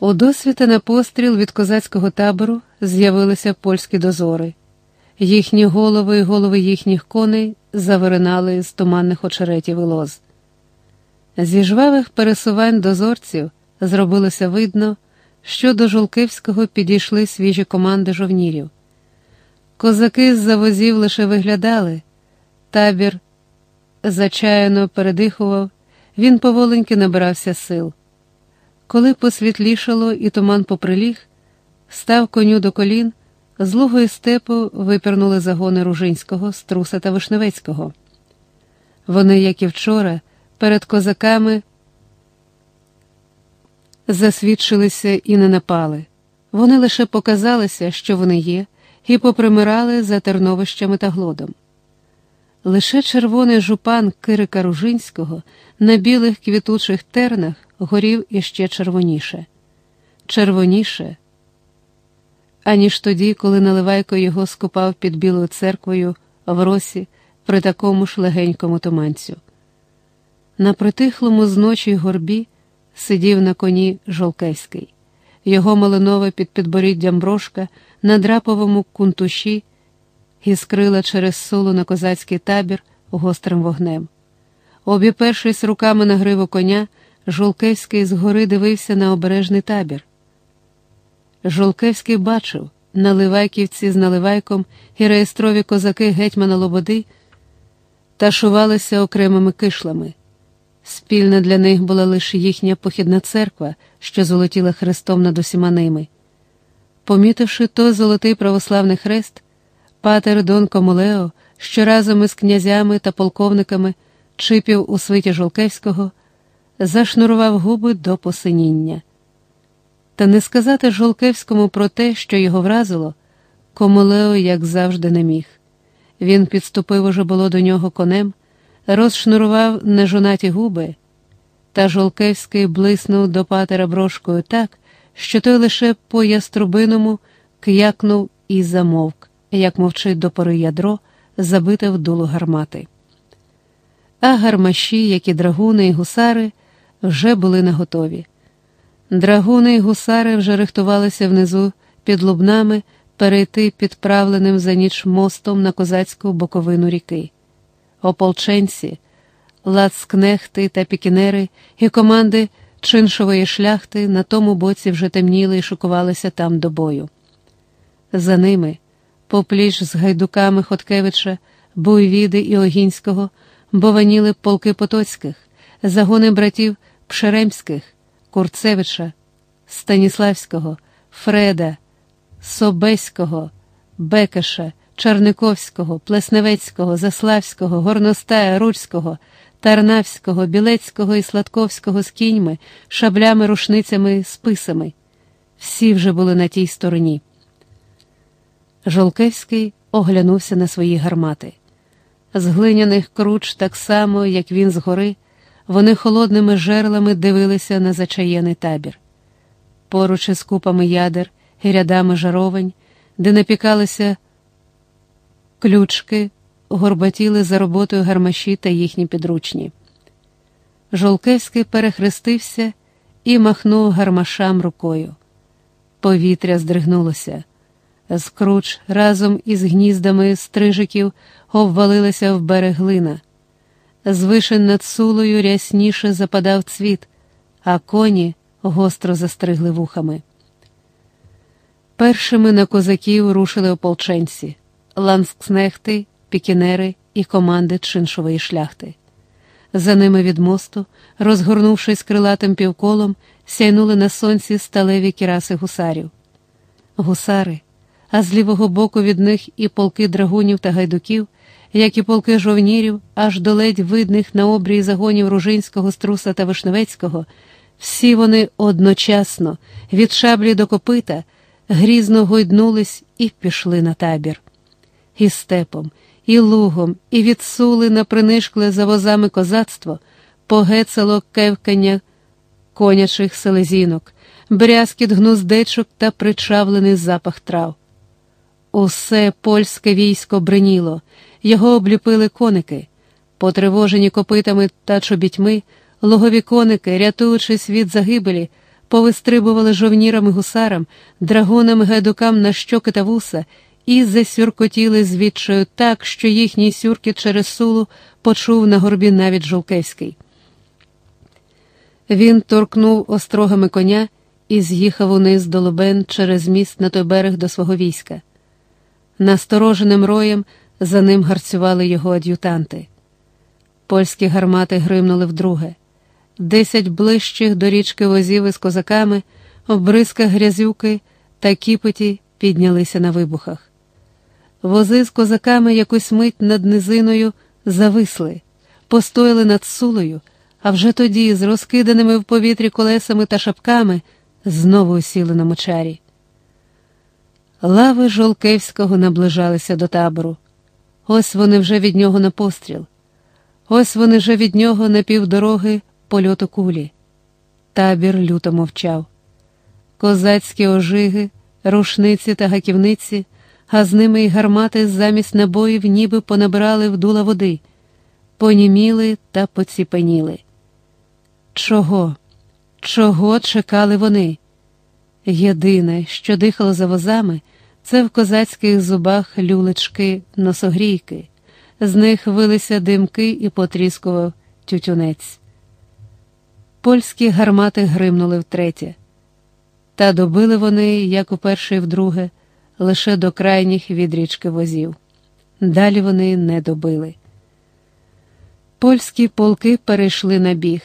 У досвіта на постріл від козацького табору з'явилися польські дозори. Їхні голови і голови їхніх коней завиринали з туманних очеретів і лоз. Зі жвавих пересувань дозорців зробилося видно, що до Жулківського підійшли свіжі команди жовнірів. Козаки з-за возів лише виглядали, табір зачаяно передихував, він поволеньки набирався сил. Коли посвітлішало і туман поприліг, став коню до колін, з лугої степу випірнули загони Ружинського, Струса та Вишневецького. Вони, як і вчора, перед козаками засвідчилися і не напали. Вони лише показалися, що вони є, і попримирали за терновищами та глодом. Лише червоний жупан Кирика Ружинського на білих квітучих тернах горів іще червоніше, червоніше, аніж тоді, коли Наливайко його скупав під Білою церквою в росі при такому ж легенькому туманцю. На притихлому зночі горбі сидів на коні Жолкевський, його малинове під підборіддям брошка на драповому кунтуші іскрила через сулу на козацький табір гострим вогнем. Обіпершись руками на гриву коня, Жолкевський згори дивився на обережний табір. Жолкевський бачив, наливайківці з наливайком і реєстрові козаки гетьмана Лободи ташувалися окремими кишлами. Спільна для них була лише їхня похідна церква, що золотіла хрестом над усіма ними. Помітивши той золотий православний хрест, патер Дон Комулео, що разом із князями та полковниками чипів у свиті Жолкевського, зашнурував губи до посиніння. Та не сказати Жолкевському про те, що його вразило, Комулео, як завжди, не міг. Він підступив уже було до нього конем, розшнурував нежонаті губи, та Жолкевський блиснув до патера брошкою так, що той лише по яструбиному к'якнув і замовк, як мовчить до пори ядро, забите в дулу гармати. А гармаші, як і драгуни і гусари, вже були наготові. Драгуни й гусари вже рихтувалися внизу під лубнами перейти підправленим за ніч мостом на козацьку боковину ріки. Ополченці, лацкнехти та пікінери і команди чиншової шляхти на тому боці вже темніли і шукувалися там до бою. За ними, попліч з гайдуками Хоткевича, Буйвіди і Огінського, бованіли полки Потоцьких, загони братів Пшеремських, Курцевича, Станіславського, Фреда, Собеського, Бекеша, Чарниковського, Плесневецького, Заславського, Горностая, Руцького, Тарнавського, Білецького і Сладковського з кіньми, шаблями, рушницями, списами. Всі вже були на тій стороні. Жолкевський оглянувся на свої гармати. З глиняних круч, так само, як він згори, вони холодними жерлами дивилися на зачаєний табір. Поруч із купами ядер і рядами жаровень, де напікалися ключки, горбатіли за роботою гармаші та їхні підручні. Жолкевський перехрестився і махнув гармашам рукою. Повітря здригнулося. З круч разом із гніздами стрижиків обвалилася в берег глина. З вишень над сулою рясніше западав цвіт, а коні гостро застригли вухами. Першими на козаків рушили ополченці, ланскснехти, пікінери і команди чиншової шляхти. За ними від мосту, розгорнувшись крилатим півколом, сяйнули на сонці сталеві кіраси гусарів. Гусари, а з лівого боку від них і полки драгунів та гайдуків, як і полки жовнірів, аж до ледь видних на обрії загонів Ружинського, Струса та Вишневецького, всі вони одночасно, від шаблі до копита, грізно гойднулись і пішли на табір. І степом, і лугом, і відсули на принишкле за возами козацтво, погецало кевкання конячих селезінок, брязкіт гнуздечок та причавлений запах трав. Усе польське військо бриніло, його обліпили коники, потривожені копитами та чобітьми, логові коники, рятуючись від загибелі, повистрибували жовнірам і гусарам, драгонам і гайдукам на щоки та вуса і засюркотіли звідчою так, що їхній сюркіт через сулу почув на горбі навіть Жолкевський. Він торкнув острогами коня і з'їхав униз до Лубен через міст на той берег до свого війська. Настороженим роєм за ним гарцювали його ад'ютанти. Польські гармати гримнули вдруге. Десять ближчих до річки возів із козаками, в бризках грязюки та кіпоті піднялися на вибухах. Вози з козаками якусь мить над низиною зависли, постояли над сулою, а вже тоді, з розкиданими в повітрі колесами та шапками, знову сіли на мочарі. Лави Жолкевського наближалися до табору. Ось вони вже від нього на постріл. Ось вони вже від нього на півдороги польоту кулі. Табір люто мовчав. Козацькі ожиги, рушниці та гаківниці, а з ними й гармати замість набоїв ніби понабирали в дула води, поніміли та поціпеніли. Чого? Чого чекали вони? Єдине, що дихало за возами, це в козацьких зубах люлечки, носогрійки, з них вилися димки і потріскував тютюнець. Польські гармати гримнули втретє. Та добили вони, як у перше і вдруге, лише до крайніх від річки возів. Далі вони не добили. Польські полки перейшли на біг.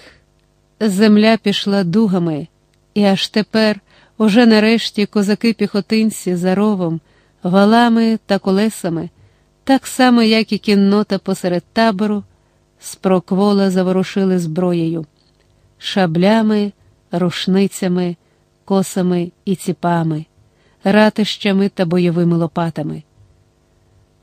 Земля пішла дугами, і аж тепер, уже нарешті, козаки-піхотинці за ровом, валами та колесами, так само, як і кіннота посеред табору, спроквола заворушили зброєю, шаблями, рушницями, косами і ціпами, ратищами та бойовими лопатами.